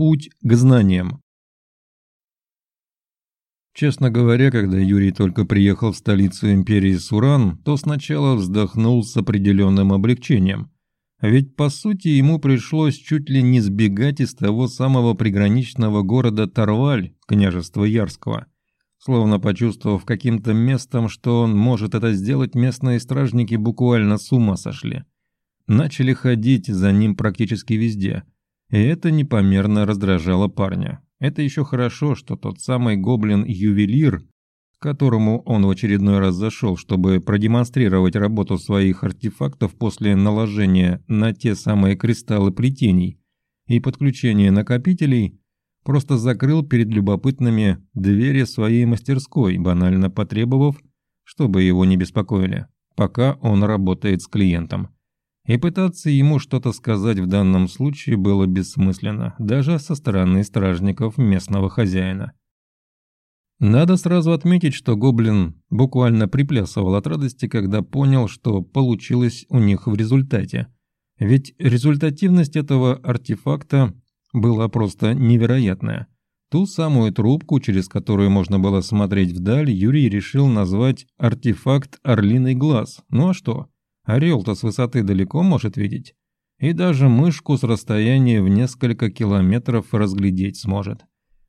Путь к знаниям. Честно говоря, когда Юрий только приехал в столицу империи Суран, то сначала вздохнул с определенным облегчением. Ведь, по сути, ему пришлось чуть ли не сбегать из того самого приграничного города Тарваль, княжества Ярского. Словно почувствовав каким-то местом, что он может это сделать, местные стражники буквально с ума сошли. Начали ходить за ним практически везде. И это непомерно раздражало парня. Это еще хорошо, что тот самый гоблин-ювелир, к которому он в очередной раз зашел, чтобы продемонстрировать работу своих артефактов после наложения на те самые кристаллы плетений и подключения накопителей, просто закрыл перед любопытными двери своей мастерской, банально потребовав, чтобы его не беспокоили, пока он работает с клиентом. И пытаться ему что-то сказать в данном случае было бессмысленно, даже со стороны стражников местного хозяина. Надо сразу отметить, что гоблин буквально приплясывал от радости, когда понял, что получилось у них в результате. Ведь результативность этого артефакта была просто невероятная. Ту самую трубку, через которую можно было смотреть вдаль, Юрий решил назвать артефакт «Орлиный глаз». Ну а что? Орел-то с высоты далеко может видеть. И даже мышку с расстояния в несколько километров разглядеть сможет.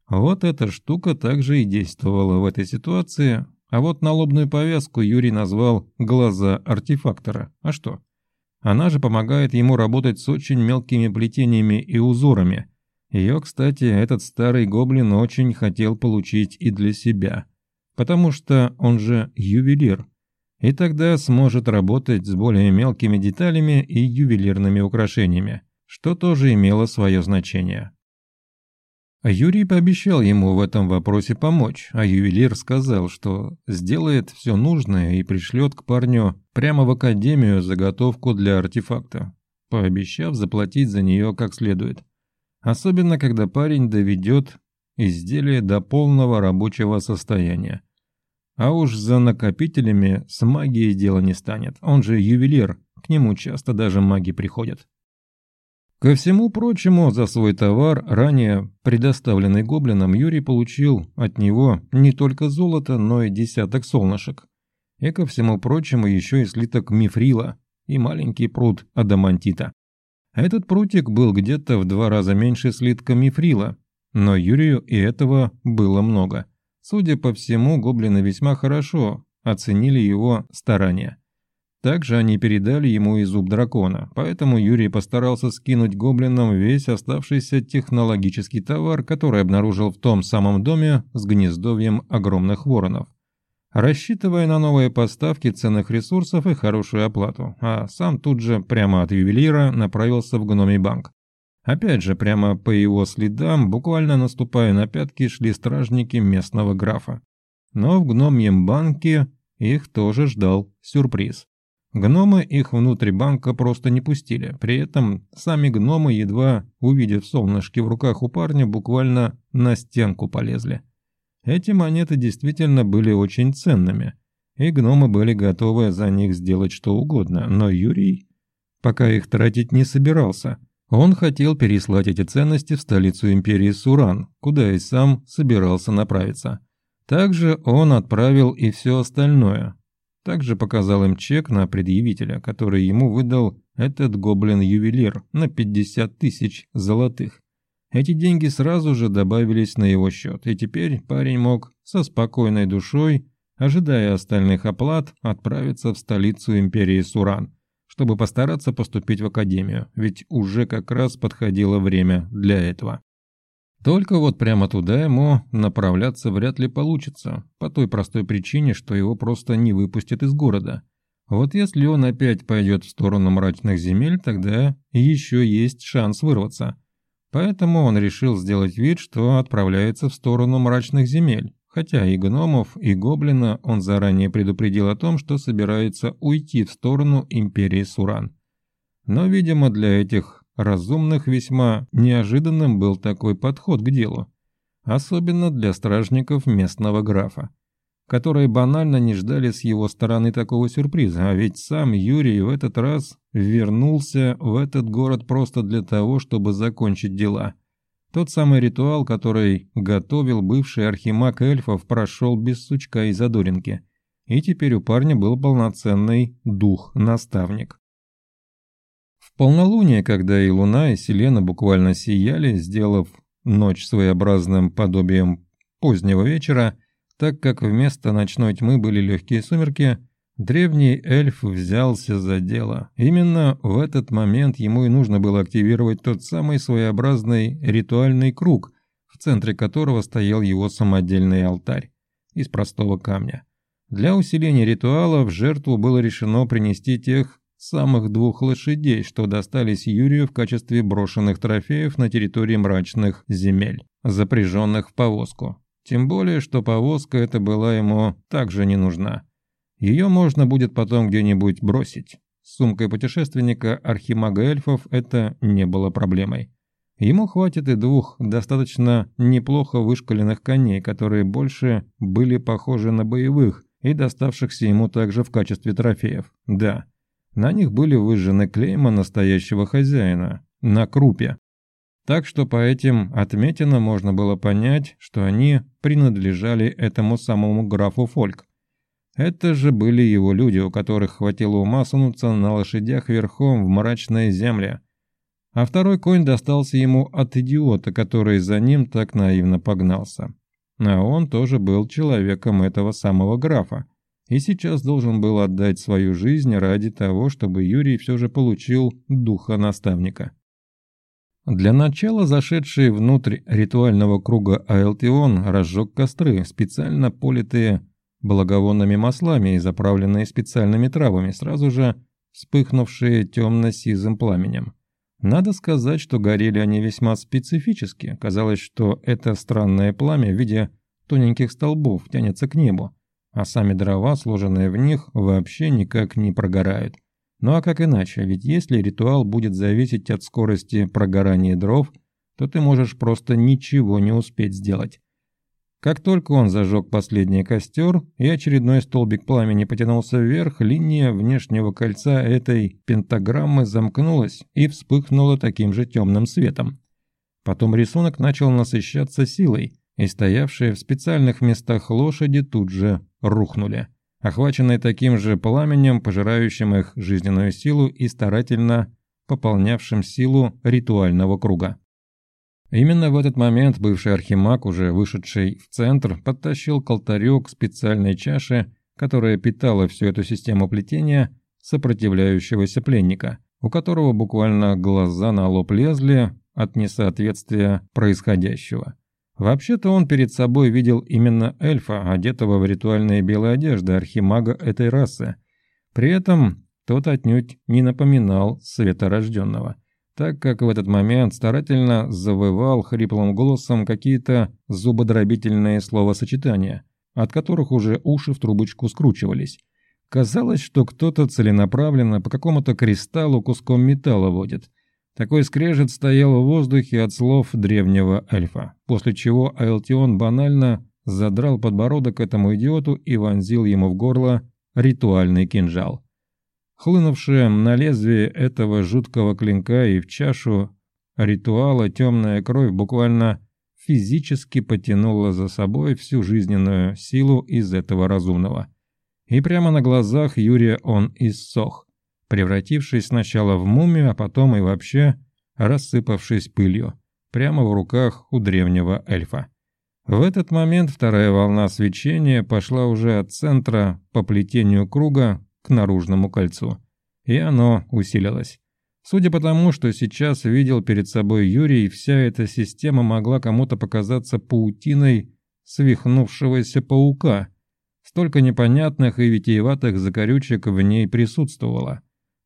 Вот эта штука также и действовала в этой ситуации, а вот налобную повязку Юрий назвал «глаза артефактора». А что? Она же помогает ему работать с очень мелкими плетениями и узорами. Ее, кстати, этот старый гоблин очень хотел получить и для себя. Потому что он же ювелир и тогда сможет работать с более мелкими деталями и ювелирными украшениями, что тоже имело свое значение. Юрий пообещал ему в этом вопросе помочь, а ювелир сказал, что сделает все нужное и пришлет к парню прямо в академию заготовку для артефакта, пообещав заплатить за нее как следует. Особенно, когда парень доведет изделие до полного рабочего состояния. А уж за накопителями с магией дело не станет. Он же ювелир, к нему часто даже маги приходят. Ко всему прочему, за свой товар, ранее предоставленный гоблином, Юрий получил от него не только золото, но и десяток солнышек. И ко всему прочему еще и слиток мифрила и маленький пруд адамантита. Этот прутик был где-то в два раза меньше слитка мифрила, но Юрию и этого было много. Судя по всему, гоблины весьма хорошо оценили его старания. Также они передали ему и зуб дракона, поэтому Юрий постарался скинуть гоблинам весь оставшийся технологический товар, который обнаружил в том самом доме с гнездовьем огромных воронов, рассчитывая на новые поставки ценных ресурсов и хорошую оплату, а сам тут же прямо от ювелира направился в гномий банк. Опять же, прямо по его следам, буквально наступая на пятки, шли стражники местного графа. Но в гномьем банке их тоже ждал сюрприз. Гномы их внутрь банка просто не пустили. При этом сами гномы, едва увидев солнышки в руках у парня, буквально на стенку полезли. Эти монеты действительно были очень ценными, и гномы были готовы за них сделать что угодно, но Юрий пока их тратить не собирался – он хотел переслать эти ценности в столицу империи Суран, куда и сам собирался направиться. Также он отправил и все остальное. Также показал им чек на предъявителя, который ему выдал этот гоблин-ювелир на 50 тысяч золотых. Эти деньги сразу же добавились на его счет, и теперь парень мог со спокойной душой, ожидая остальных оплат, отправиться в столицу империи Суран – чтобы постараться поступить в академию, ведь уже как раз подходило время для этого. Только вот прямо туда ему направляться вряд ли получится, по той простой причине, что его просто не выпустят из города. Вот если он опять пойдет в сторону мрачных земель, тогда еще есть шанс вырваться. Поэтому он решил сделать вид, что отправляется в сторону мрачных земель, Хотя и гномов, и гоблина он заранее предупредил о том, что собирается уйти в сторону империи Суран. Но, видимо, для этих разумных весьма неожиданным был такой подход к делу. Особенно для стражников местного графа, которые банально не ждали с его стороны такого сюрприза, а ведь сам Юрий в этот раз вернулся в этот город просто для того, чтобы закончить дела – Тот самый ритуал, который готовил бывший архимаг эльфов, прошел без сучка и задоринки. И теперь у парня был полноценный дух-наставник. В полнолуние, когда и луна, и селена буквально сияли, сделав ночь своеобразным подобием позднего вечера, так как вместо ночной тьмы были легкие сумерки, древний эльф взялся за дело. Именно в этот момент ему и нужно было активировать тот самый своеобразный ритуальный круг, в центре которого стоял его самодельный алтарь из простого камня. Для усиления ритуала в жертву было решено принести тех самых двух лошадей, что достались Юрию в качестве брошенных трофеев на территории мрачных земель, запряженных в повозку. Тем более, что повозка эта была ему также не нужна. Ее можно будет потом где-нибудь бросить. С сумкой путешественника архимага эльфов это не было проблемой. Ему хватит и двух достаточно неплохо вышкаленных коней, которые больше были похожи на боевых и доставшихся ему также в качестве трофеев. Да, на них были выжжены клейма настоящего хозяина на крупе. Так что по этим отметинам можно было понять, что они принадлежали этому самому графу Фольк. Это же были его люди, у которых хватило ума сунуться на лошадях верхом в мрачные земли. А второй конь достался ему от идиота, который за ним так наивно погнался. А он тоже был человеком этого самого графа. И сейчас должен был отдать свою жизнь ради того, чтобы Юрий все же получил духа наставника. Для начала зашедший внутрь ритуального круга Айлтион разжег костры, специально политые благовонными маслами и заправленные специальными травами, сразу же вспыхнувшие темно-сизым пламенем. Надо сказать, что горели они весьма специфически. Казалось, что это странное пламя в виде тоненьких столбов тянется к небу, а сами дрова, сложенные в них, вообще никак не прогорают. Ну а как иначе, ведь если ритуал будет зависеть от скорости прогорания дров, то ты можешь просто ничего не успеть сделать. Как только он зажег последний костер, и очередной столбик пламени потянулся вверх, линия внешнего кольца этой пентаграммы замкнулась и вспыхнула таким же темным светом. Потом рисунок начал насыщаться силой, и стоявшие в специальных местах лошади тут же рухнули охваченные таким же пламенем, пожирающим их жизненную силу и старательно пополнявшим силу ритуального круга. Именно в этот момент бывший архимаг, уже вышедший в центр, подтащил к алтарю к специальной чаше, которая питала всю эту систему плетения сопротивляющегося пленника, у которого буквально глаза на лоб лезли от несоответствия происходящего. Вообще-то он перед собой видел именно эльфа, одетого в ритуальные белые одежды архимага этой расы. При этом тот отнюдь не напоминал светорожденного, так как в этот момент старательно завывал хриплым голосом какие-то зубодробительные словосочетания, от которых уже уши в трубочку скручивались. Казалось, что кто-то целенаправленно по какому-то кристаллу куском металла водит – такой скрежет стоял в воздухе от слов древнего эльфа, после чего Айлтион банально задрал подбородок этому идиоту и вонзил ему в горло ритуальный кинжал. Хлынувшая на лезвие этого жуткого клинка и в чашу ритуала темная кровь буквально физически потянула за собой всю жизненную силу из этого разумного. И прямо на глазах Юрия он иссох, превратившись сначала в мумию, а потом и вообще рассыпавшись пылью, прямо в руках у древнего эльфа. В этот момент вторая волна свечения пошла уже от центра по плетению круга к наружному кольцу, и оно усилилось. Судя по тому, что сейчас видел перед собой Юрий, вся эта система могла кому-то показаться паутиной свихнувшегося паука. Столько непонятных и витиеватых закорючек в ней присутствовало.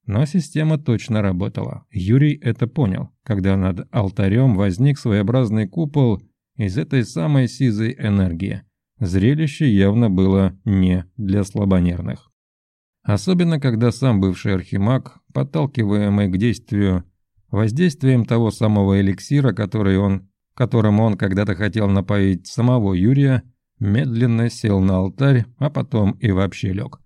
Но система точно работала. Юрий это понял, когда над алтарем возник своеобразный купол из этой самой сизой энергии. Зрелище явно было не для слабонервных. Особенно, когда сам бывший архимаг, подталкиваемый к действию воздействием того самого эликсира, который он, которым он когда-то хотел напоить самого Юрия, медленно сел на алтарь, а потом и вообще лег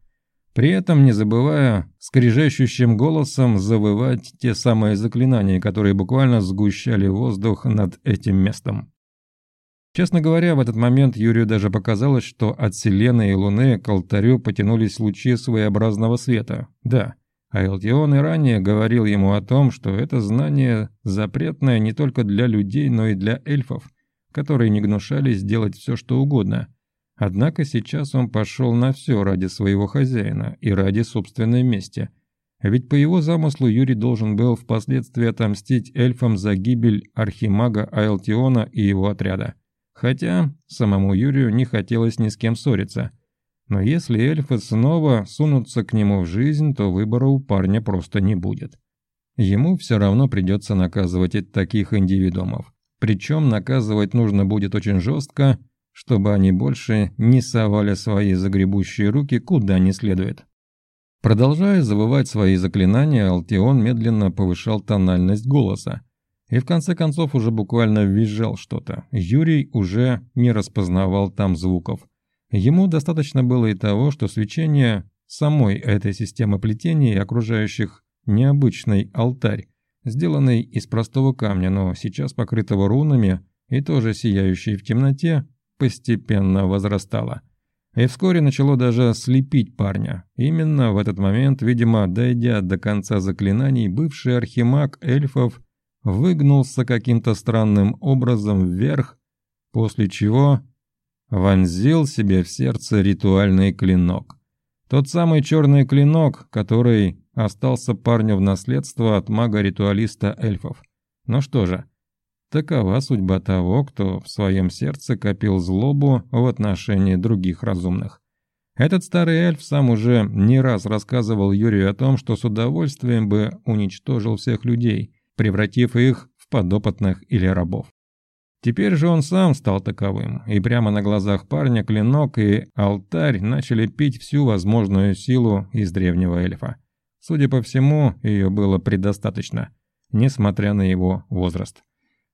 при этом не забывая скрижащущим голосом завывать те самые заклинания, которые буквально сгущали воздух над этим местом. Честно говоря, в этот момент Юрию даже показалось, что от Селены и Луны к алтарю потянулись лучи своеобразного света. Да, а Элтион и ранее говорил ему о том, что это знание запретное не только для людей, но и для эльфов, которые не гнушались делать все, что угодно. Однако сейчас он пошел на все ради своего хозяина и ради собственной мести. Ведь по его замыслу Юрий должен был впоследствии отомстить эльфам за гибель архимага Айлтиона и его отряда. Хотя самому Юрию не хотелось ни с кем ссориться. Но если эльфы снова сунутся к нему в жизнь, то выбора у парня просто не будет. Ему все равно придется наказывать таких индивидуумов. Причем наказывать нужно будет очень жестко, чтобы они больше не совали свои загребущие руки куда не следует. Продолжая завывать свои заклинания, Алтион медленно повышал тональность голоса, и в конце концов уже буквально визжал что-то. Юрий уже не распознавал там звуков. Ему достаточно было и того, что свечение самой этой системы плетения и окружающих необычный алтарь, сделанный из простого камня, но сейчас покрытого рунами и тоже сияющий в темноте, постепенно возрастало. И вскоре начало даже слепить парня. Именно в этот момент, видимо, дойдя до конца заклинаний, бывший архимаг эльфов выгнулся каким-то странным образом вверх, после чего вонзил себе в сердце ритуальный клинок. Тот самый черный клинок, который остался парню в наследство от мага-ритуалиста эльфов. Ну что же, такова судьба того, кто в своем сердце копил злобу в отношении других разумных. Этот старый эльф сам уже не раз рассказывал Юрию о том, что с удовольствием бы уничтожил всех людей – превратив их в подопытных или рабов. Теперь же он сам стал таковым, и прямо на глазах парня клинок и алтарь начали пить всю возможную силу из древнего эльфа. Судя по всему, ее было предостаточно, несмотря на его возраст.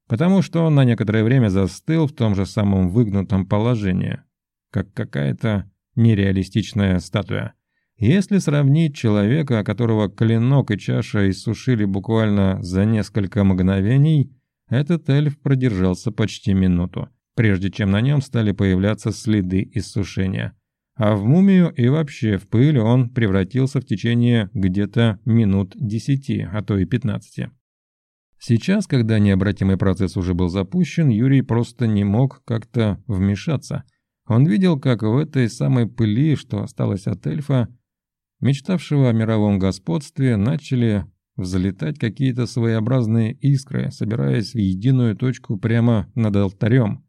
Потому что он на некоторое время застыл в том же самом выгнутом положении, как какая-то нереалистичная статуя. Если сравнить человека, которого клинок и чаша иссушили буквально за несколько мгновений, этот эльф продержался почти минуту, прежде чем на нем стали появляться следы иссушения. А в мумию и вообще в пыль он превратился в течение где-то минут десяти, а то и пятнадцати. Сейчас, когда необратимый процесс уже был запущен, Юрий просто не мог как-то вмешаться. Он видел, как в этой самой пыли, что осталось от эльфа, мечтавшего о мировом господстве, начали взлетать какие-то своеобразные искры, собираясь в единую точку прямо над алтарем.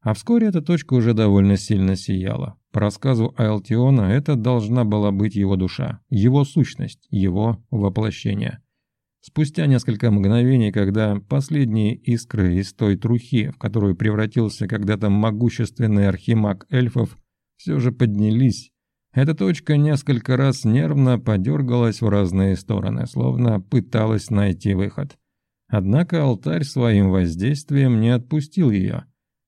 А вскоре эта точка уже довольно сильно сияла. По рассказу Айлтиона, это должна была быть его душа, его сущность, его воплощение. Спустя несколько мгновений, когда последние искры из той трухи, в которую превратился когда-то могущественный архимаг эльфов, все же поднялись эта точка несколько раз нервно подергалась в разные стороны, словно пыталась найти выход. Однако алтарь своим воздействием не отпустил ее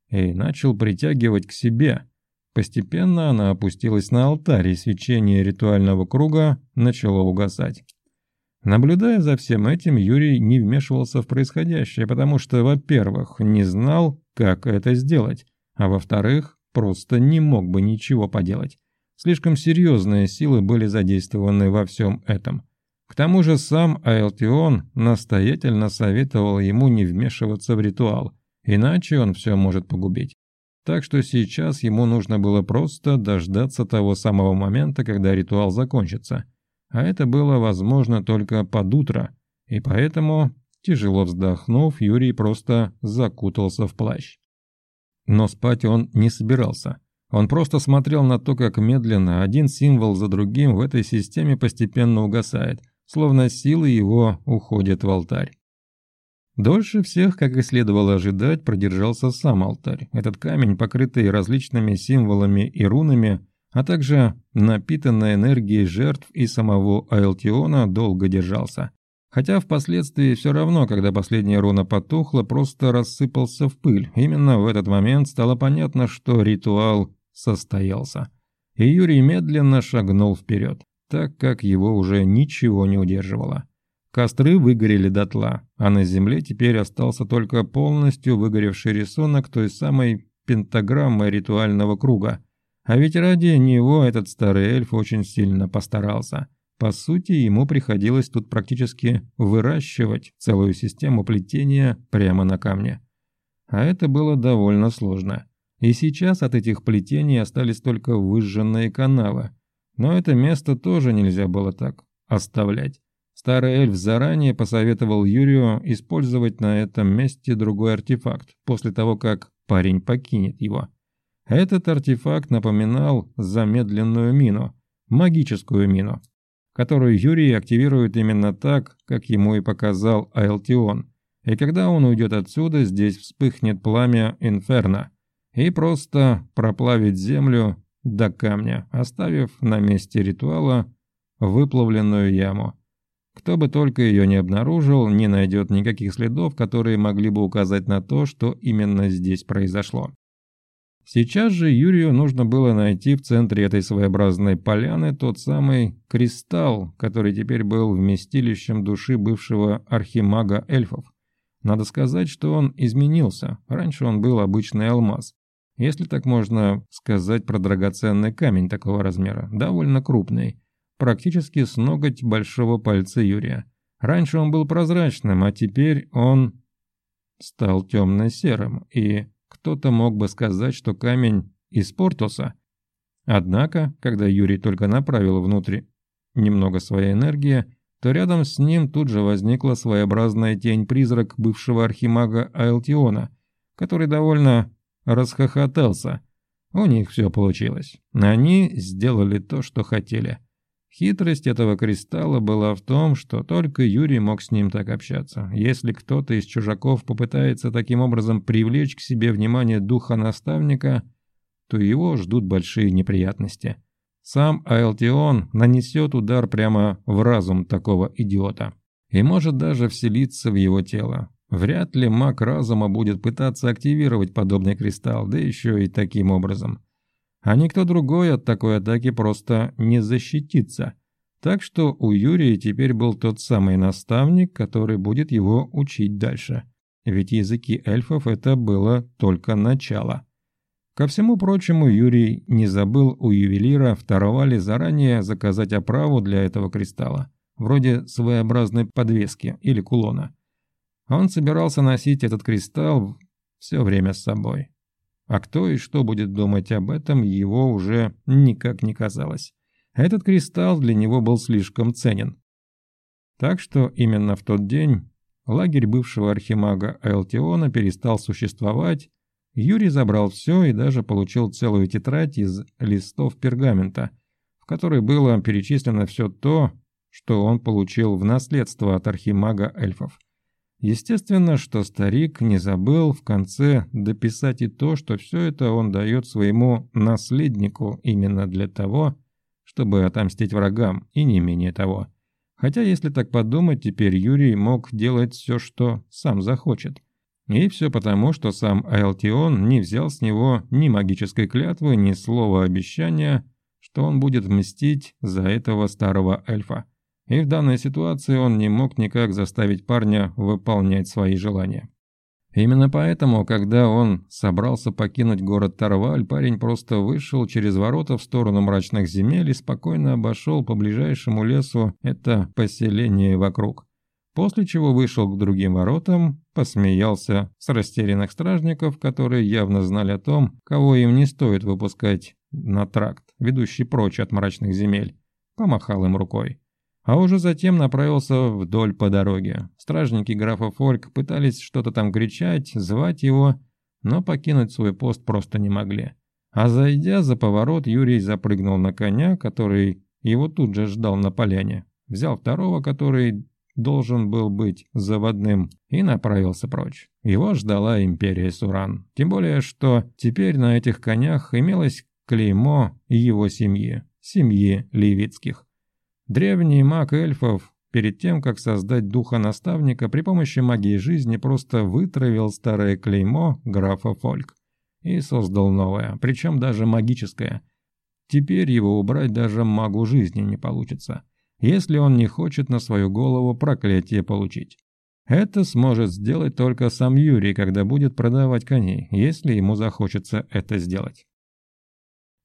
и начал притягивать к себе. Постепенно она опустилась на алтарь, и свечение ритуального круга начало угасать. Наблюдая за всем этим, Юрий не вмешивался в происходящее, потому что, во-первых, не знал, как это сделать, а во-вторых, просто не мог бы ничего поделать. Слишком серьезные силы были задействованы во всем этом. К тому же сам Айлтион настоятельно советовал ему не вмешиваться в ритуал, иначе он все может погубить. Так что сейчас ему нужно было просто дождаться того самого момента, когда ритуал закончится. А это было возможно только под утро, и поэтому, тяжело вздохнув, Юрий просто закутался в плащ. Но спать он не собирался. Он просто смотрел на то, как медленно один символ за другим в этой системе постепенно угасает, словно силы его уходят в алтарь. Дольше всех, как и следовало ожидать, продержался сам алтарь. Этот камень, покрытый различными символами и рунами, а также напитанный энергией жертв и самого Айлтиона, долго держался. Хотя впоследствии все равно, когда последняя руна потухла, просто рассыпался в пыль. Именно в этот момент стало понятно, что ритуал состоялся. И Юрий медленно шагнул вперед. так как его уже ничего не удерживало. Костры выгорели дотла, а на земле теперь остался только полностью выгоревший рисунок той самой пентаграммы ритуального круга. А ведь ради него этот старый эльф очень сильно постарался. По сути, ему приходилось тут практически выращивать целую систему плетения прямо на камне. А это было довольно сложно. И сейчас от этих плетений остались только выжженные канавы. Но это место тоже нельзя было так оставлять. Старый эльф заранее посоветовал Юрию использовать на этом месте другой артефакт, после того, как парень покинет его. Этот артефакт напоминал замедленную мину, магическую мину, которую Юрий активирует именно так, как ему и показал Айлтион. И когда он уйдет отсюда, здесь вспыхнет пламя Инферно и просто проплавит землю до камня, оставив на месте ритуала выплавленную яму. Кто бы только ее не обнаружил, не найдет никаких следов, которые могли бы указать на то, что именно здесь произошло. Сейчас же Юрию нужно было найти в центре этой своеобразной поляны тот самый кристалл, который теперь был вместилищем души бывшего архимага эльфов. Надо сказать, что он изменился. Раньше он был обычный алмаз. Если так можно сказать про драгоценный камень такого размера, довольно крупный практически с ноготь большого пальца Юрия. Раньше он был прозрачным, а теперь он стал темно-серым, и кто-то мог бы сказать, что камень испортился. Однако, когда Юрий только направил внутрь немного своей энергии, то рядом с ним тут же возникла своеобразная тень-призрак бывшего архимага Айлтиона, который довольно расхохотался. У них все получилось. Они сделали то, что хотели – Хитрость этого кристалла была в том, что только Юрий мог с ним так общаться. Если кто-то из чужаков попытается таким образом привлечь к себе внимание духа наставника, то его ждут большие неприятности. Сам Айлтион нанесет удар прямо в разум такого идиота и может даже вселиться в его тело. Вряд ли маг разума будет пытаться активировать подобный кристалл, да еще и таким образом а никто другой от такой атаки просто не защитится. Так что у Юрия теперь был тот самый наставник, который будет его учить дальше. Ведь языки эльфов это было только начало. Ко всему прочему, Юрий не забыл у ювелира в Таровале заранее заказать оправу для этого кристалла, вроде своеобразной подвески или кулона. Он собирался носить этот кристалл все время с собой. А кто и что будет думать об этом, его уже никак не казалось. Этот кристалл для него был слишком ценен. Так что именно в тот день лагерь бывшего архимага Элтиона перестал существовать, Юрий забрал все и даже получил целую тетрадь из листов пергамента, в которой было перечислено все то, что он получил в наследство от архимага эльфов. Естественно, что старик не забыл в конце дописать и то, что все это он дает своему наследнику именно для того, чтобы отомстить врагам, и не менее того. Хотя, если так подумать, теперь Юрий мог делать все, что сам захочет. И все потому, что сам Айлтион не взял с него ни магической клятвы, ни слова обещания, что он будет мстить за этого старого эльфа и в данной ситуации он не мог никак заставить парня выполнять свои желания. Именно поэтому, когда он собрался покинуть город Тарваль, парень просто вышел через ворота в сторону мрачных земель и спокойно обошел по ближайшему лесу это поселение вокруг. После чего вышел к другим воротам, посмеялся с растерянных стражников, которые явно знали о том, кого им не стоит выпускать на тракт, ведущий прочь от мрачных земель, помахал им рукой а уже затем направился вдоль по дороге. Стражники графа Фольк пытались что-то там кричать, звать его, но покинуть свой пост просто не могли. А зайдя за поворот, Юрий запрыгнул на коня, который его тут же ждал на поляне, взял второго, который должен был быть заводным, и направился прочь. Его ждала империя Суран. Тем более, что теперь на этих конях имелось клеймо его семьи, семьи Левицких. Древний маг эльфов, перед тем, как создать духа наставника, при помощи магии жизни просто вытравил старое клеймо графа Фольк и создал новое, причем даже магическое. теперь его убрать даже магу жизни не получится, если он не хочет на свою голову проклятие получить. Это сможет сделать только сам Юрий, когда будет продавать коней, если ему захочется это сделать.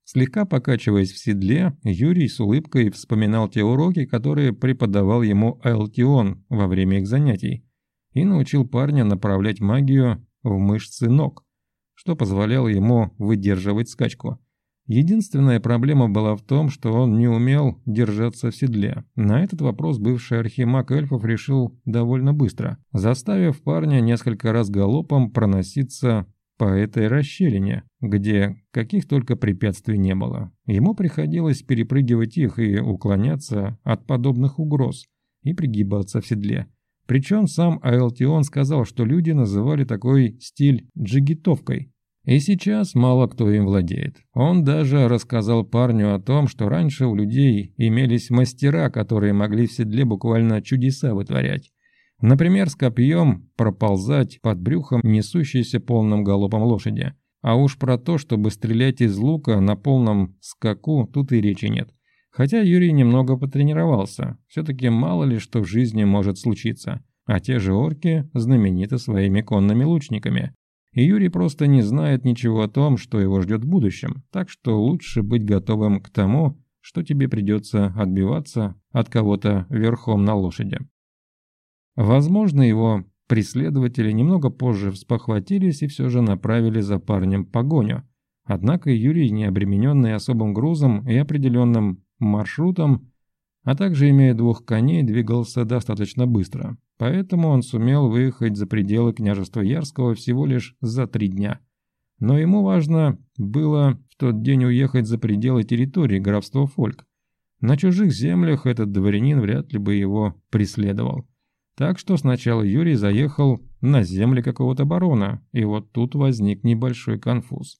Слегка покачиваясь в седле, Юрий с улыбкой вспоминал те уроки, которые преподавал ему Алтион во время их занятий, и научил парня направлять магию в мышцы ног, что позволяло ему выдерживать скачку. Единственная проблема была в том, что он не умел держаться в седле. На этот вопрос бывший архимаг эльфов решил довольно быстро, заставив парня несколько раз галопом проноситься по этой расщелине, где каких только препятствий не было. Ему приходилось перепрыгивать их и уклоняться от подобных угроз и пригибаться в седле. Причем сам Айлтион сказал, что люди называли такой стиль джигитовкой. И сейчас мало кто им владеет. Он даже рассказал парню о том, что раньше у людей имелись мастера, которые могли в седле буквально чудеса вытворять. Например, с копьем проползать под брюхом несущейся полным галопом лошади. А уж про то, чтобы стрелять из лука на полном скаку, тут и речи нет. Хотя Юрий немного потренировался. Все-таки мало ли что в жизни может случиться. А те же орки знамениты своими конными лучниками. И Юрий просто не знает ничего о том, что его ждет в будущем. Так что лучше быть готовым к тому, что тебе придется отбиваться от кого-то верхом на лошади. Возможно, его преследователи немного позже вспохватились и все же направили за парнем погоню. Однако Юрий, не обремененный особым грузом и определенным маршрутом, а также имея двух коней, двигался достаточно быстро. Поэтому он сумел выехать за пределы княжества Ярского всего лишь за три дня. Но ему важно было в тот день уехать за пределы территории графства Фольк. На чужих землях этот дворянин вряд ли бы его преследовал. Так что сначала Юрий заехал на земли какого-то барона, и вот тут возник небольшой конфуз.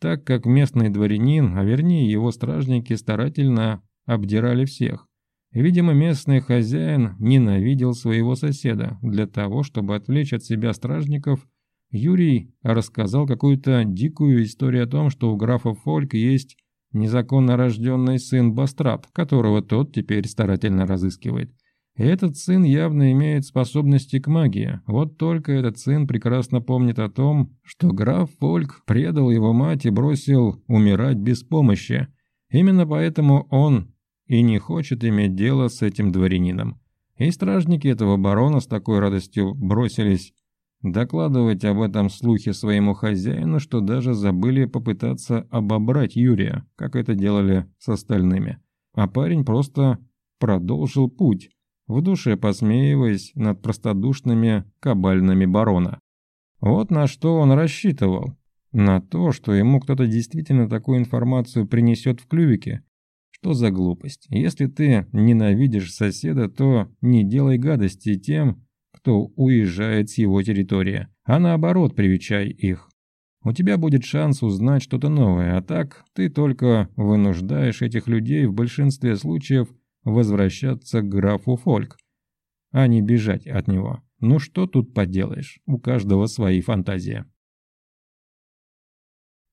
Так как местный дворянин, а вернее его стражники старательно обдирали всех. Видимо, местный хозяин ненавидел своего соседа. Для того, чтобы отвлечь от себя стражников, Юрий рассказал какую-то дикую историю о том, что у графа Фольк есть незаконно рожденный сын Бастрат, которого тот теперь старательно разыскивает. Этот сын явно имеет способности к магии. Вот только этот сын прекрасно помнит о том, что граф Фольк предал его мать и бросил умирать без помощи. Именно поэтому он и не хочет иметь дело с этим дворянином. И стражники этого барона с такой радостью бросились докладывать об этом слухе своему хозяину, что даже забыли попытаться обобрать Юрия, как это делали с остальными. А парень просто продолжил путь в душе посмеиваясь над простодушными кабальными барона. Вот на что он рассчитывал. На то, что ему кто-то действительно такую информацию принесет в клювике. Что за глупость? Если ты ненавидишь соседа, то не делай гадости тем, кто уезжает с его территории, а наоборот привечай их. У тебя будет шанс узнать что-то новое, а так ты только вынуждаешь этих людей в большинстве случаев возвращаться к графу Фольк, а не бежать от него. Ну что тут поделаешь, у каждого свои фантазии.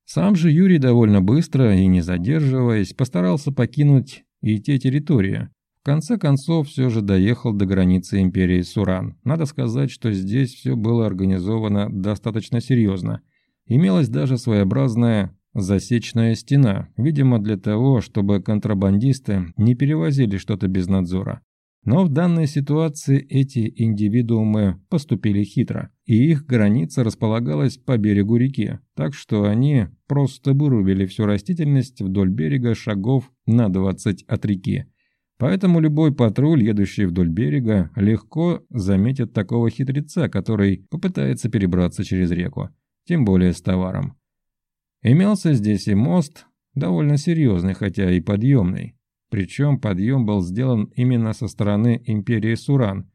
Сам же Юрий довольно быстро и не задерживаясь постарался покинуть и те территории. В конце концов все же доехал до границы империи Суран. Надо сказать, что здесь все было организовано достаточно серьезно. Имелась даже своеобразная Засечная стена, видимо для того, чтобы контрабандисты не перевозили что-то без надзора. Но в данной ситуации эти индивидуумы поступили хитро, и их граница располагалась по берегу реки, так что они просто вырубили всю растительность вдоль берега шагов на 20 от реки. Поэтому любой патруль, едущий вдоль берега, легко заметит такого хитреца, который попытается перебраться через реку, тем более с товаром. Имелся здесь и мост, довольно серьезный, хотя и подъемный. Причем подъем был сделан именно со стороны империи Суран.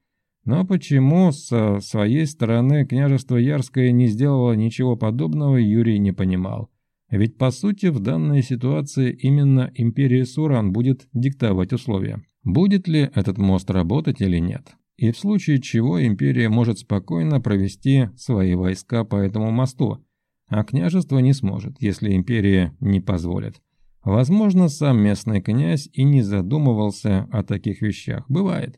Но почему со своей стороны княжество Ярское не сделало ничего подобного, Юрий не понимал. Ведь по сути в данной ситуации именно империя Суран будет диктовать условия. Будет ли этот мост работать или нет. И в случае чего империя может спокойно провести свои войска по этому мосту, а княжество не сможет, если империя не позволит. Возможно, сам местный князь и не задумывался о таких вещах. Бывает.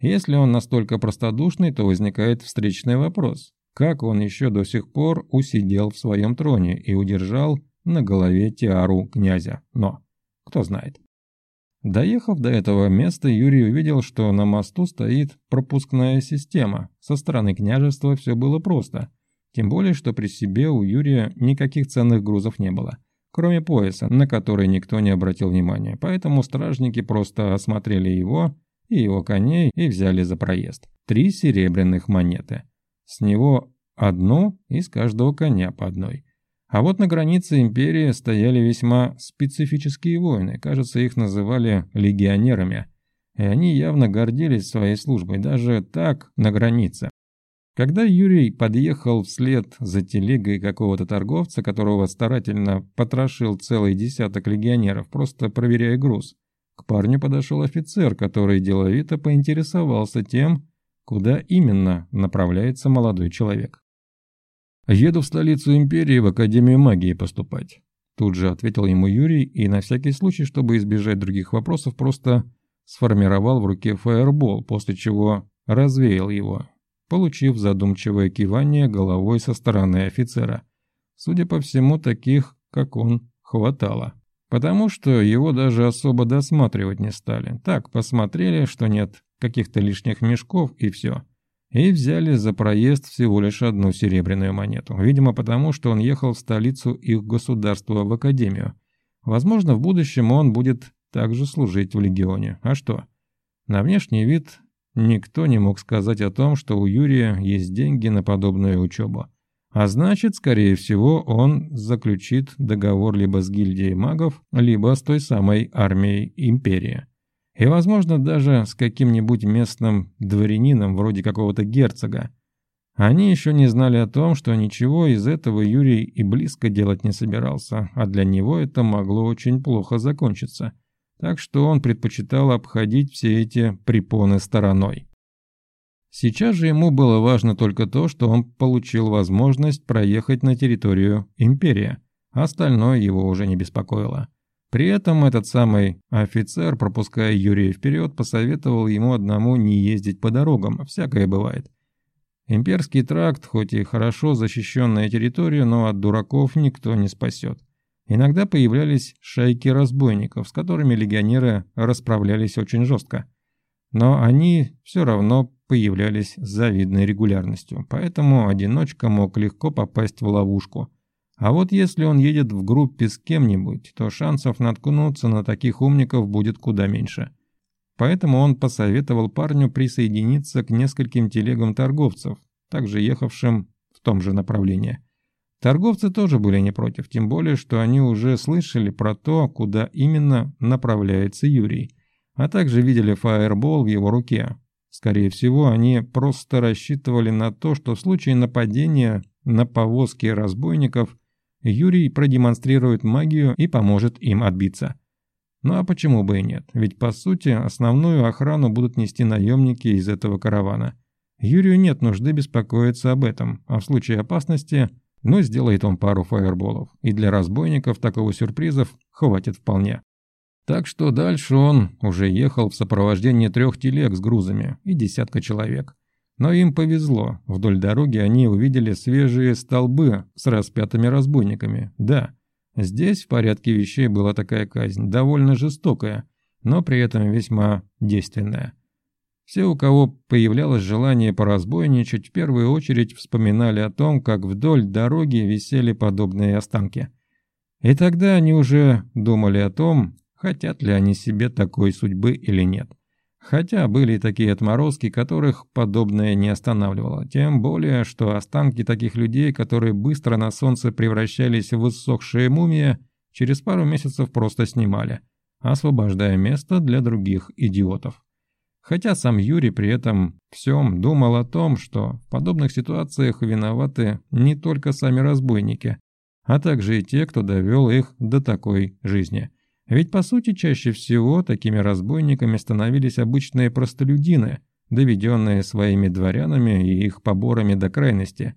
Если он настолько простодушный, то возникает встречный вопрос. Как он еще до сих пор усидел в своем троне и удержал на голове тиару князя? Но, кто знает. Доехав до этого места, Юрий увидел, что на мосту стоит пропускная система. Со стороны княжества все было просто. Тем более, что при себе у Юрия никаких ценных грузов не было кроме пояса, на который никто не обратил внимания, поэтому стражники просто осмотрели его и его коней и взяли за проезд. Три серебряных монеты. С него одну и с каждого коня по одной. А вот на границе империи стояли весьма специфические воины, кажется, их называли легионерами. И они явно гордились своей службой, даже так на границе. Когда Юрий подъехал вслед за телегой какого-то торговца, которого старательно потрошил целый десяток легионеров, просто проверяя груз, к парню подошел офицер, который деловито поинтересовался тем, куда именно направляется молодой человек. «Еду в столицу империи в Академию магии поступать», тут же ответил ему Юрий и на всякий случай, чтобы избежать других вопросов, просто сформировал в руке фаербол, после чего развеял его, получив задумчивое кивание головой со стороны офицера. Судя по всему, таких, как он, хватало. Потому что его даже особо досматривать не стали. Так, посмотрели, что нет каких-то лишних мешков и все. И взяли за проезд всего лишь одну серебряную монету. Видимо, потому что он ехал в столицу их государства в академию. Возможно, в будущем он будет также служить в легионе. А что? На внешний вид Никто не мог сказать о том, что у Юрия есть деньги на подобную учебу. А значит, скорее всего, он заключит договор либо с гильдией магов, либо с той самой армией империи. И, возможно, даже с каким-нибудь местным дворянином, вроде какого-то герцога. Они еще не знали о том, что ничего из этого Юрий и близко делать не собирался, а для него это могло очень плохо закончиться – так что он предпочитал обходить все эти препоны стороной. Сейчас же ему было важно только то, что он получил возможность проехать на территорию Империи, остальное его уже не беспокоило. При этом этот самый офицер, пропуская Юрия вперед, посоветовал ему одному не ездить по дорогам, всякое бывает. Имперский тракт, хоть и хорошо защищенная территория, но от дураков никто не спасет. Иногда появлялись шайки разбойников, с которыми легионеры расправлялись очень жестко. Но они все равно появлялись с завидной регулярностью, поэтому одиночка мог легко попасть в ловушку. А вот если он едет в группе с кем-нибудь, то шансов наткнуться на таких умников будет куда меньше. Поэтому он посоветовал парню присоединиться к нескольким телегам торговцев, также ехавшим в том же направлении – Торговцы тоже были не против, тем более, что они уже слышали про то, куда именно направляется Юрий, а также видели фаербол в его руке. Скорее всего, они просто рассчитывали на то, что в случае нападения на повозки разбойников Юрий продемонстрирует магию и поможет им отбиться. Ну а почему бы и нет? Ведь по сути основную охрану будут нести наемники из этого каравана. Юрию нет нужды беспокоиться об этом, а в случае опасности но сделает он пару фаерболов, и для разбойников такого сюрпризов хватит вполне. Так что дальше он уже ехал в сопровождении трех телег с грузами и десятка человек. Но им повезло, вдоль дороги они увидели свежие столбы с распятыми разбойниками. Да, здесь в порядке вещей была такая казнь, довольно жестокая, но при этом весьма действенная. Все, у кого появлялось желание поразбойничать, в первую очередь вспоминали о том, как вдоль дороги висели подобные останки. И тогда они уже думали о том, хотят ли они себе такой судьбы или нет. Хотя были и такие отморозки, которых подобное не останавливало. Тем более, что останки таких людей, которые быстро на солнце превращались в высохшие мумии, через пару месяцев просто снимали, освобождая место для других идиотов. Хотя сам Юрий при этом всем думал о том, что в подобных ситуациях виноваты не только сами разбойники, а также и те, кто довел их до такой жизни. Ведь по сути чаще всего такими разбойниками становились обычные простолюдины, доведенные своими дворянами и их поборами до крайности.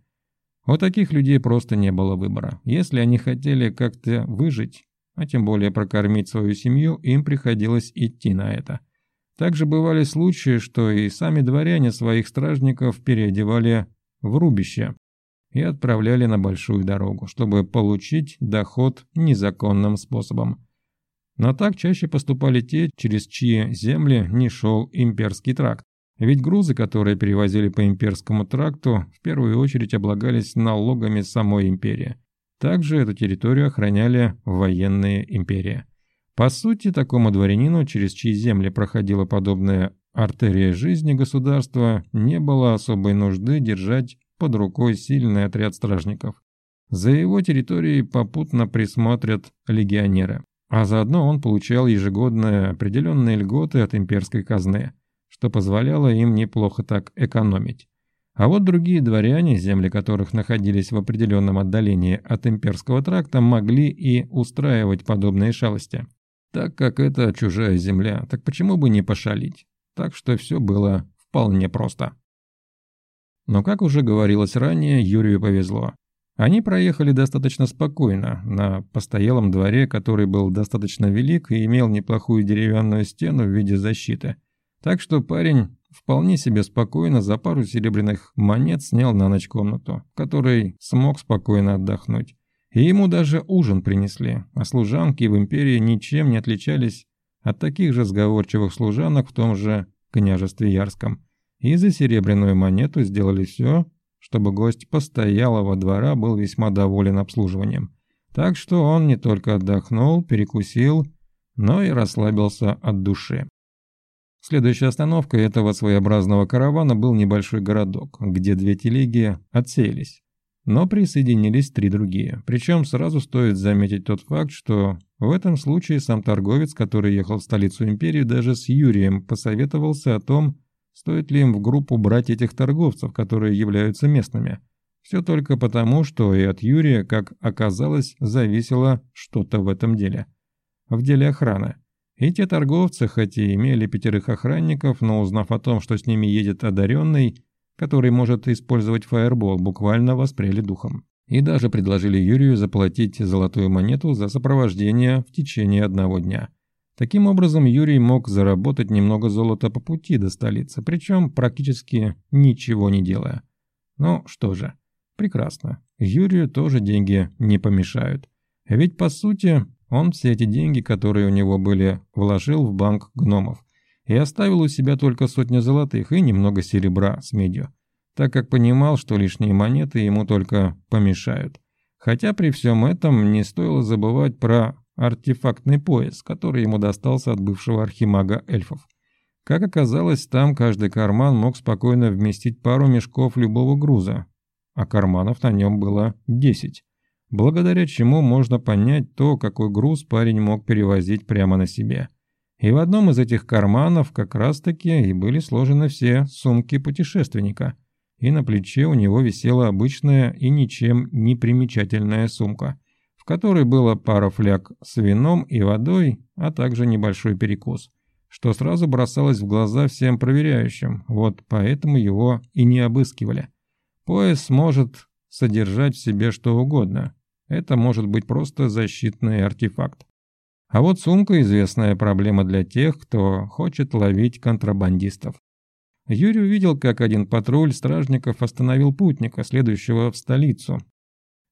У таких людей просто не было выбора. Если они хотели как-то выжить, а тем более прокормить свою семью, им приходилось идти на это. Также бывали случаи, что и сами дворяне своих стражников переодевали в рубище и отправляли на большую дорогу, чтобы получить доход незаконным способом. Но так чаще поступали те, через чьи земли не шел имперский тракт. Ведь грузы, которые перевозили по имперскому тракту, в первую очередь облагались налогами самой империи. Также эту территорию охраняли военные империи. По сути, такому дворянину, через чьи земли проходила подобная артерия жизни государства, не было особой нужды держать под рукой сильный отряд стражников. За его территорией попутно присмотрят легионеры, а заодно он получал ежегодные определенные льготы от имперской казны, что позволяло им неплохо так экономить. А вот другие дворяне, земли которых находились в определенном отдалении от имперского тракта, могли и устраивать подобные шалости. Так как это чужая земля, так почему бы не пошалить? Так что все было вполне просто. Но, как уже говорилось ранее, Юрию повезло. Они проехали достаточно спокойно, на постоялом дворе, который был достаточно велик и имел неплохую деревянную стену в виде защиты. Так что парень вполне себе спокойно за пару серебряных монет снял на ночь комнату, в которой смог спокойно отдохнуть. И ему даже ужин принесли, а служанки в империи ничем не отличались от таких же сговорчивых служанок в том же княжестве Ярском. И за серебряную монету сделали все, чтобы гость постоялого двора был весьма доволен обслуживанием. Так что он не только отдохнул, перекусил, но и расслабился от души. Следующая остановка этого своеобразного каравана был небольшой городок, где две телеги отсеялись. Но присоединились три другие. Причем сразу стоит заметить тот факт, что в этом случае сам торговец, который ехал в столицу империи, даже с Юрием посоветовался о том, стоит ли им в группу брать этих торговцев, которые являются местными. Все только потому, что и от Юрия, как оказалось, зависело что-то в этом деле. В деле охраны. И те торговцы, хоть и имели пятерых охранников, но узнав о том, что с ними едет одаренный, который может использовать фаербол, буквально воспряли духом. И даже предложили Юрию заплатить золотую монету за сопровождение в течение одного дня. Таким образом, Юрий мог заработать немного золота по пути до столицы, причем практически ничего не делая. Ну что же, прекрасно. Юрию тоже деньги не помешают. Ведь по сути, он все эти деньги, которые у него были, вложил в банк гномов и оставил у себя только сотню золотых и немного серебра с медью, так как понимал, что лишние монеты ему только помешают. Хотя при всем этом не стоило забывать про артефактный пояс, который ему достался от бывшего архимага эльфов. Как оказалось, там каждый карман мог спокойно вместить пару мешков любого груза, а карманов на нем было 10, благодаря чему можно понять то, какой груз парень мог перевозить прямо на себе. И в одном из этих карманов как раз-таки и были сложены все сумки путешественника. И на плече у него висела обычная и ничем не примечательная сумка, в которой было пара фляг с вином и водой, а также небольшой перекус, что сразу бросалось в глаза всем проверяющим, вот поэтому его и не обыскивали. Пояс может содержать в себе что угодно. Это может быть просто защитный артефакт. А вот сумка – известная проблема для тех, кто хочет ловить контрабандистов. Юрий увидел, как один патруль стражников остановил путника, следующего в столицу.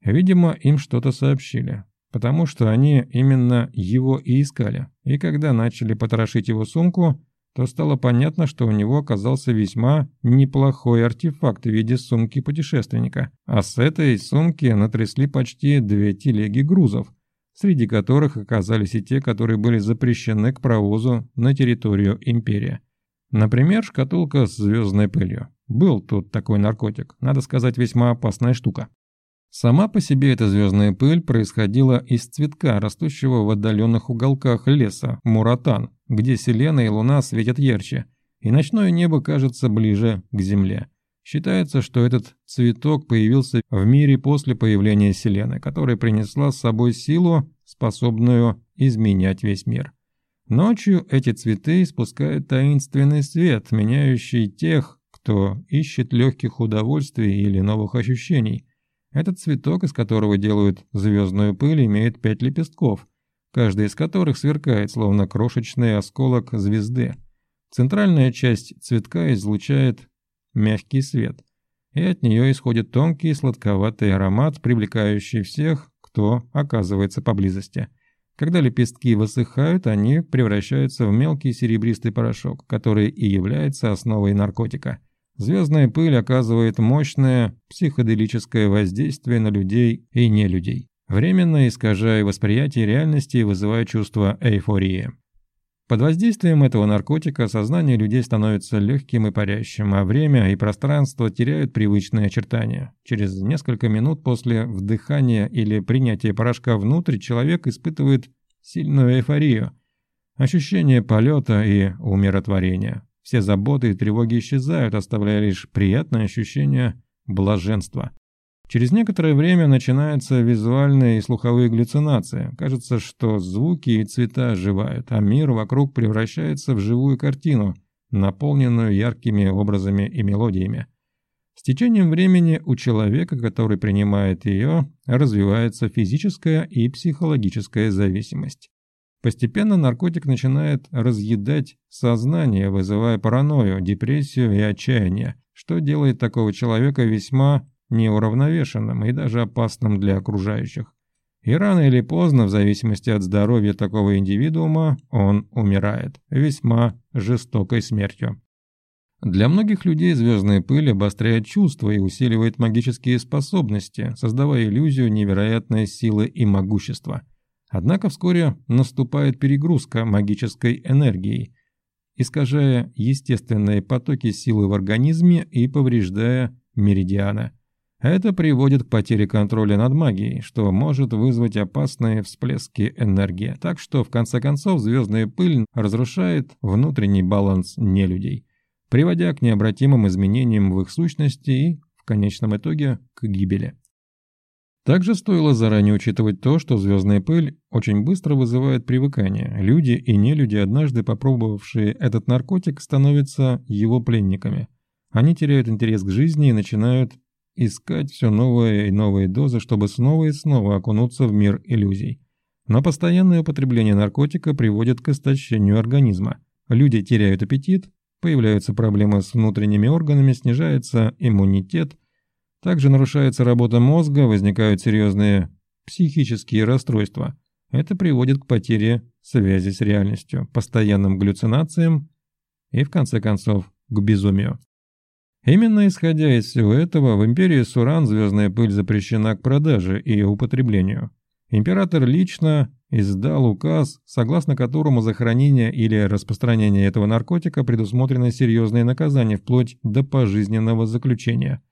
Видимо, им что-то сообщили, потому что они именно его и искали. И когда начали потрошить его сумку, то стало понятно, что у него оказался весьма неплохой артефакт в виде сумки путешественника. А с этой сумки натрясли почти две телеги грузов – среди которых оказались и те, которые были запрещены к провозу на территорию империи. Например, шкатулка с звездной пылью. Был тут такой наркотик, надо сказать, весьма опасная штука. Сама по себе эта звездная пыль происходила из цветка, растущего в отдаленных уголках леса, Муратан, где Селена и Луна светят ярче, и ночное небо кажется ближе к Земле. Считается, что этот цветок появился в мире после появления Селены, которая принесла с собой силу, способную изменять весь мир. Ночью эти цветы испускают таинственный свет, меняющий тех, кто ищет легких удовольствий или новых ощущений. Этот цветок, из которого делают звездную пыль, имеет пять лепестков, каждый из которых сверкает, словно крошечный осколок звезды. Центральная часть цветка излучает мягкий свет, и от нее исходит тонкий сладковатый аромат, привлекающий всех, кто оказывается поблизости. Когда лепестки высыхают, они превращаются в мелкий серебристый порошок, который и является основой наркотика. Звездная пыль оказывает мощное психоделическое воздействие на людей и не людей, временно искажая восприятие реальности и вызывая чувство эйфории. Под воздействием этого наркотика сознание людей становится легким и парящим, а время и пространство теряют привычные очертания. Через несколько минут после вдыхания или принятия порошка внутрь человек испытывает сильную эйфорию, ощущение полета и умиротворения. Все заботы и тревоги исчезают, оставляя лишь приятное ощущение блаженства. Через некоторое время начинаются визуальные и слуховые галлюцинации. Кажется, что звуки и цвета оживают, а мир вокруг превращается в живую картину, наполненную яркими образами и мелодиями. С течением времени у человека, который принимает ее, развивается физическая и психологическая зависимость. Постепенно наркотик начинает разъедать сознание, вызывая паранойю, депрессию и отчаяние, что делает такого человека весьма неуравновешенным и даже опасным для окружающих. И рано или поздно, в зависимости от здоровья такого индивидуума, он умирает весьма жестокой смертью. Для многих людей звездная пыль обостряет чувства и усиливает магические способности, создавая иллюзию невероятной силы и могущества. Однако вскоре наступает перегрузка магической энергией, искажая естественные потоки силы в организме и повреждая меридианы. Это приводит к потере контроля над магией, что может вызвать опасные всплески энергии. Так что, в конце концов, звездная пыль разрушает внутренний баланс нелюдей, приводя к необратимым изменениям в их сущности и, в конечном итоге, к гибели. Также стоило заранее учитывать то, что звездная пыль очень быстро вызывает привыкание. Люди и нелюди, однажды попробовавшие этот наркотик, становятся его пленниками. Они теряют интерес к жизни и начинают искать все новые и новые дозы, чтобы снова и снова окунуться в мир иллюзий. Но постоянное употребление наркотика приводит к истощению организма. Люди теряют аппетит, появляются проблемы с внутренними органами, снижается иммунитет, также нарушается работа мозга, возникают серьезные психические расстройства. Это приводит к потере связи с реальностью, постоянным галлюцинациям и, в конце концов, к безумию. Именно исходя из всего этого, в империи Суран звездная пыль запрещена к продаже и употреблению. Император лично издал указ, согласно которому за хранение или распространение этого наркотика предусмотрены серьезные наказания вплоть до пожизненного заключения.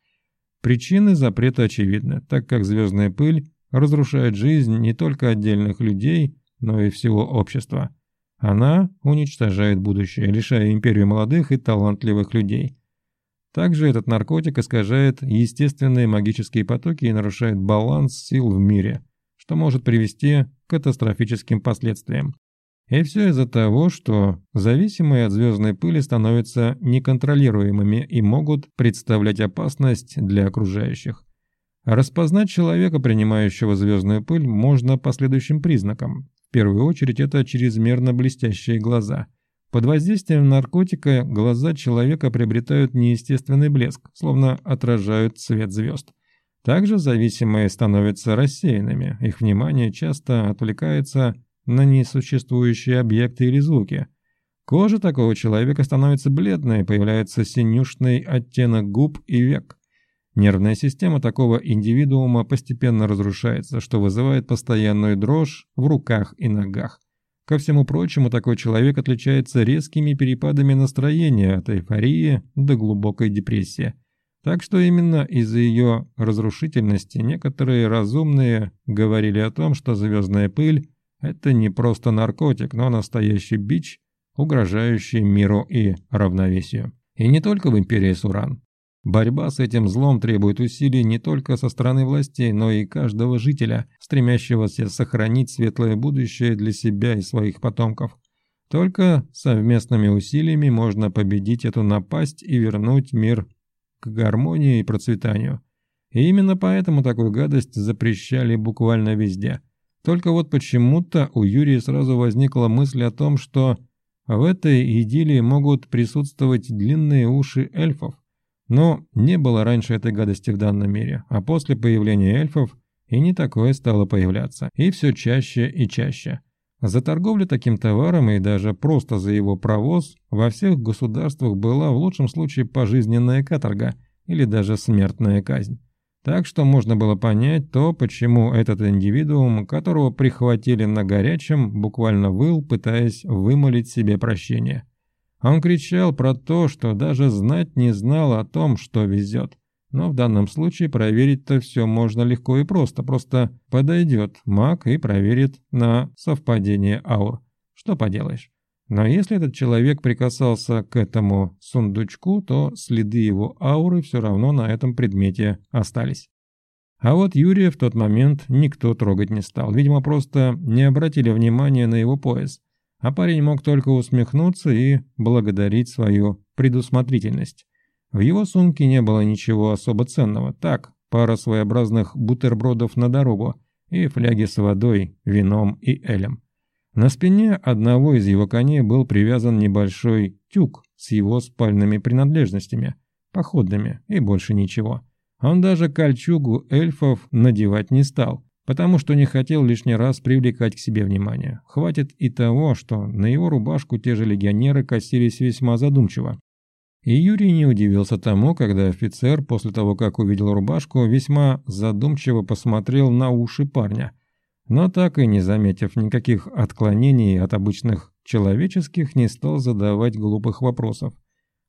Причины запрета очевидны, так как звездная пыль разрушает жизнь не только отдельных людей, но и всего общества. Она уничтожает будущее, лишая империю молодых и талантливых людей – также этот наркотик искажает естественные магические потоки и нарушает баланс сил в мире, что может привести к катастрофическим последствиям. И все из-за того, что зависимые от звездной пыли становятся неконтролируемыми и могут представлять опасность для окружающих. Распознать человека, принимающего звездную пыль, можно по следующим признакам. В первую очередь это чрезмерно блестящие глаза – под воздействием наркотика глаза человека приобретают неестественный блеск, словно отражают цвет звезд. Также зависимые становятся рассеянными, их внимание часто отвлекается на несуществующие объекты или звуки. Кожа такого человека становится бледной, появляется синюшный оттенок губ и век. Нервная система такого индивидуума постепенно разрушается, что вызывает постоянную дрожь в руках и ногах. Ко всему прочему, такой человек отличается резкими перепадами настроения от эйфории до глубокой депрессии. Так что именно из-за ее разрушительности некоторые разумные говорили о том, что звездная пыль – это не просто наркотик, но настоящий бич, угрожающий миру и равновесию. И не только в империи Суран. Борьба с этим злом требует усилий не только со стороны властей, но и каждого жителя, стремящегося сохранить светлое будущее для себя и своих потомков. Только совместными усилиями можно победить эту напасть и вернуть мир к гармонии и процветанию. И именно поэтому такую гадость запрещали буквально везде. Только вот почему-то у Юрия сразу возникла мысль о том, что в этой идиллии могут присутствовать длинные уши эльфов. Но не было раньше этой гадости в данном мире, а после появления эльфов и не такое стало появляться, и все чаще и чаще. За торговлю таким товаром и даже просто за его провоз во всех государствах была в лучшем случае пожизненная каторга или даже смертная казнь. Так что можно было понять то, почему этот индивидуум, которого прихватили на горячем, буквально выл, пытаясь вымолить себе прощение. Он кричал про то, что даже знать не знал о том, что везет. Но в данном случае проверить-то все можно легко и просто. Просто подойдет маг и проверит на совпадение аур. Что поделаешь. Но если этот человек прикасался к этому сундучку, то следы его ауры все равно на этом предмете остались. А вот Юрия в тот момент никто трогать не стал. Видимо, просто не обратили внимания на его пояс. А парень мог только усмехнуться и благодарить свою предусмотрительность. В его сумке не было ничего особо ценного. Так, пара своеобразных бутербродов на дорогу и фляги с водой, вином и элем. На спине одного из его коней был привязан небольшой тюк с его спальными принадлежностями, походными и больше ничего. Он даже кольчугу эльфов надевать не стал, потому что не хотел лишний раз привлекать к себе внимание. Хватит и того, что на его рубашку те же легионеры косились весьма задумчиво. И Юрий не удивился тому, когда офицер, после того, как увидел рубашку, весьма задумчиво посмотрел на уши парня – но так и не заметив никаких отклонений от обычных человеческих, не стал задавать глупых вопросов.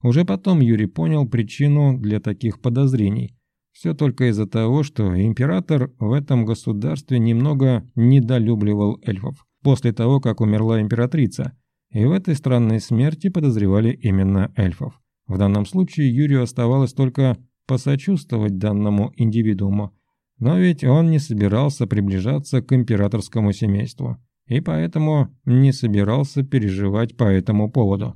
Уже потом Юрий понял причину для таких подозрений. Все только из-за того, что император в этом государстве немного недолюбливал эльфов. После того, как умерла императрица, и в этой странной смерти подозревали именно эльфов. В данном случае Юрию оставалось только посочувствовать данному индивидууму, но ведь он не собирался приближаться к императорскому семейству, и поэтому не собирался переживать по этому поводу.